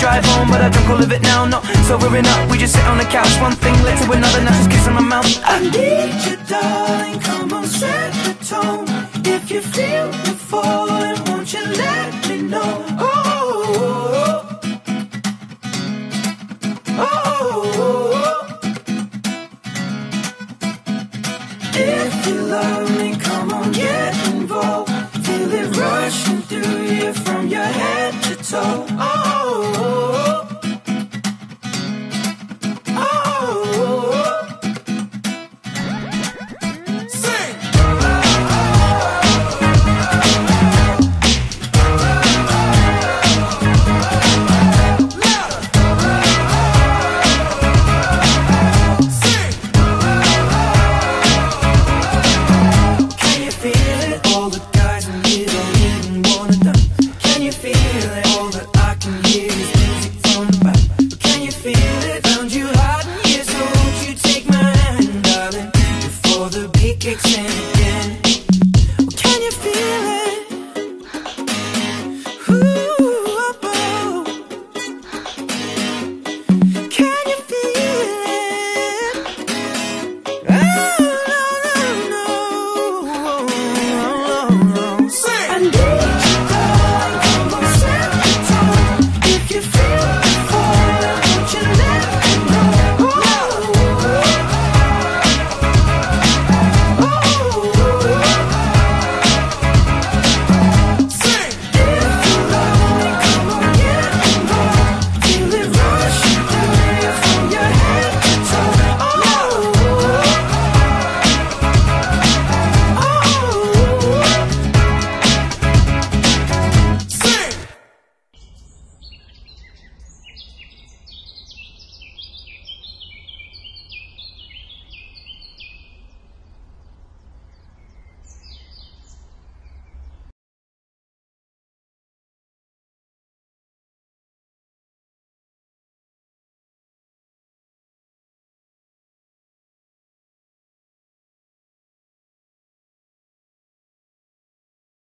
drive home But I drunk all of it now, not sobering up We just sit on the couch, one thing led to another Now just kissing my mouth I need you darling, come on set the tone If you feel me falling, won't you let me know Oh, oh, oh. If you love me, come on, get involved. Feel it rushing through you from your head to toe. Oh.